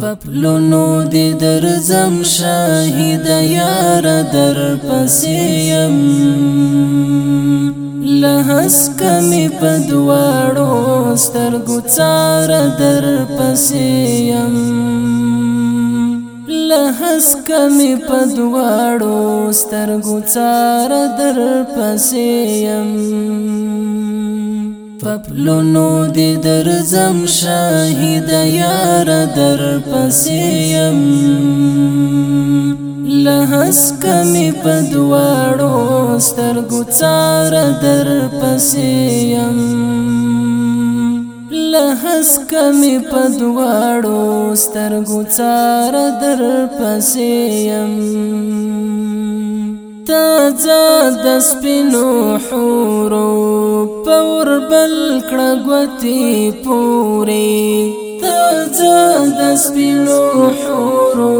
پپلونو دی درزم شاهد یار در پسیم لحس کمی پدوارو سترگو چار در پسیم لحس کمی پدوارو سترگو چار در پسیم پپلونو دی درزم شاهد یار در پسیم لهس کمی پدواړو سترګو څار در پسیم لهس کمی پدواړو سترګو څار در پسیم تازه د سپینو حورو پور بل کړغوتی پوری تازه د حورو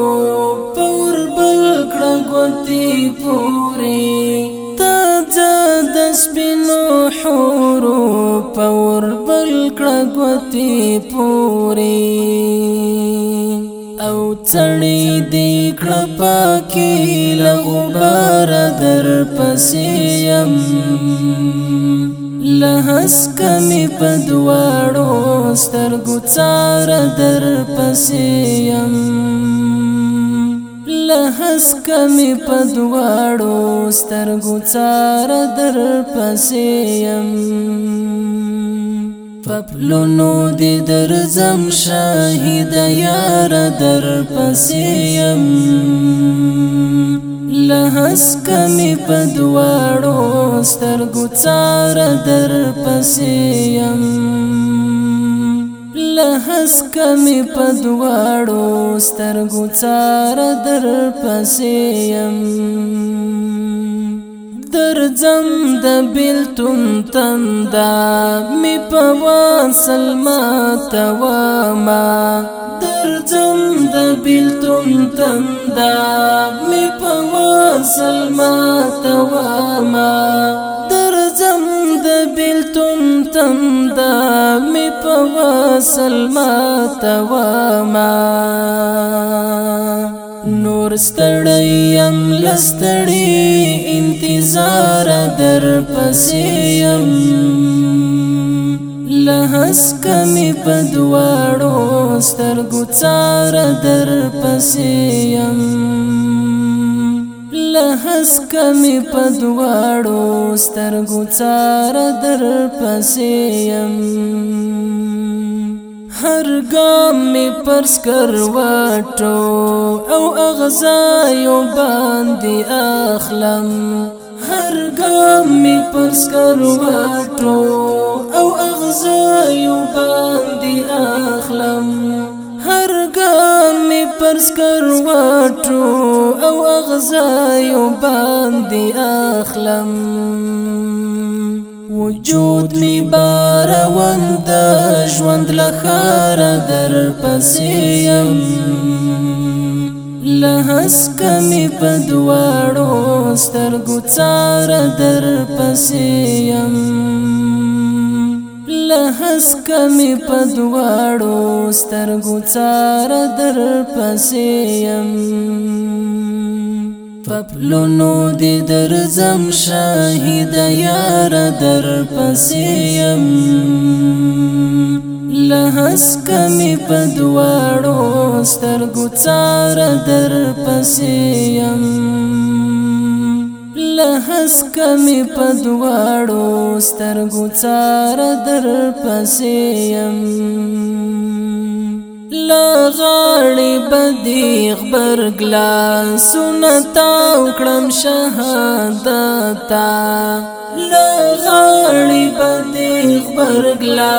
پور بل کړغوتی پوری حورو پور پوری سړی دی کړه پاکي لغبار در پسیم لهس کمی پدواړو سترګو څار در پسیم لهس کمی پدواړو سترګو څار در پسیم پپلونو دی درزم شاهد یار در پسیم لهس کمی پدواړو سترګو څار در پسیم لهس کمی پدواړو سترګو څار در پسیم درځم د بیلتون تندا می په واصل ما تواما درځم د بیلتون تندا می په واصل ما تواما درځم د بیلتون تندا می په واصل ما تواما نور ستړی يم لستړی انتظار در پسې يم لهس کمی په دواړو سترګو څار در پسې يم لهس کمی په دواړو سترګو څار در پسې يم هر ګام می پرس کرواټو او اغزا یو باندې اخلم هر ګام می پرس کرواټو او اغزا یو باندې اخلم هر ګام می پرس کرواټو او اغزا یو باندې اخلم جود می باروند ژوند لخار در پسیم لهس کمی پدواړو سترګو څار در پسیم لهس کمی پدواړو سترګو څار در پسیم پپلونو دی درزم شاهد یار در پسیم لهس کمی پدواړو سترګو څار در پسیم لهس کمی پدواړو سترګو څار در پسیم لغاړي بدی خبر ګلا سنتا وکړم شهادت لغاړي بدی خبر ګلا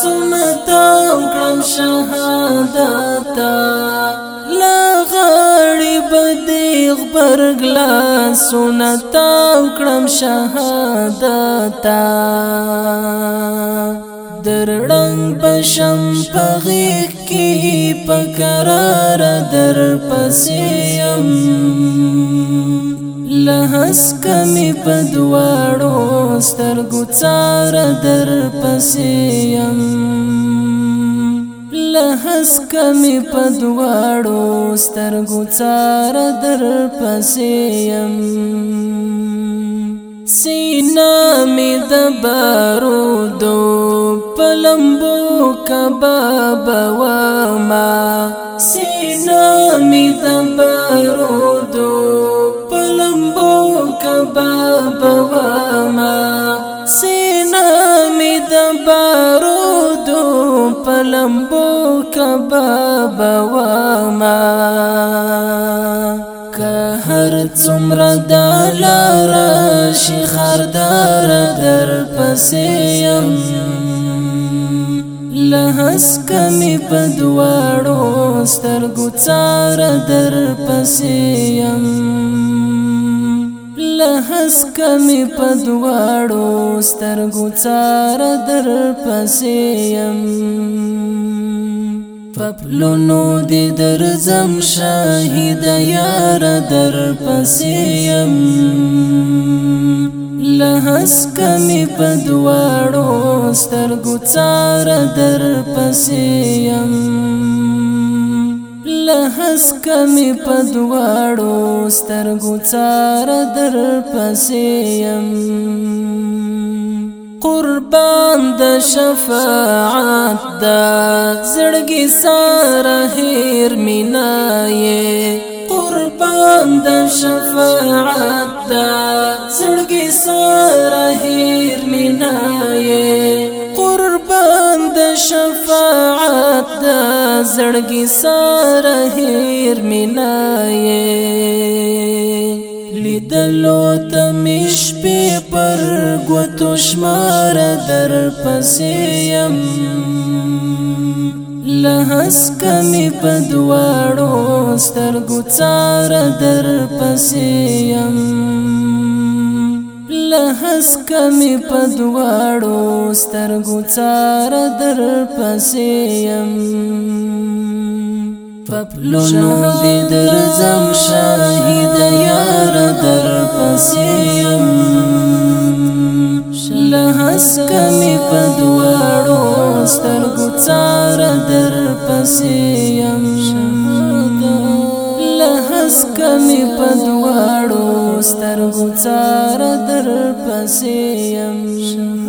سنتا وکړم شهادت لغاړي بدی خبر ګلا سنتا وکړم شهادت درړنګ بشم پغیک کې پکرار در پسیم لهس کمی په دواړو سترګو څار در پسیم لهس کمی په دواړو سترګو څار در پسیم سینا می د بارو دو پلمبو کباب وما سینا می دبرودو پلمبو کباب وما سینا می دبرودو پلمبو کباب وما كهر تمر دالا راشي خردار در لهس کمی په دواړو سترګو څار در پسې يم لهس کمی په دواړو سترګو څار در پسې يم پپلونو دې درزم شاهد یار در پسې يم بس کمی په دواړو سترګو څار در پسیم لهس کمی په دواړو سترګو څار در پسیم قربان د شفاعت د زړګي سره هیر مینایې قربان د شفاعت زړګي سره هیر مینایې لیدلو تمش په پر غوتو شمار در پسیم لهس کمی په دواړو سترګو څار در پسیم لهس کمی په دواړو سترګو څار در پسې يم پپلونو دې درځم شاهد یار در پسې يم لهس کمی په دواړو سترګو څار در پسې يم بس کمی په دواړو سترګو څار در پسیم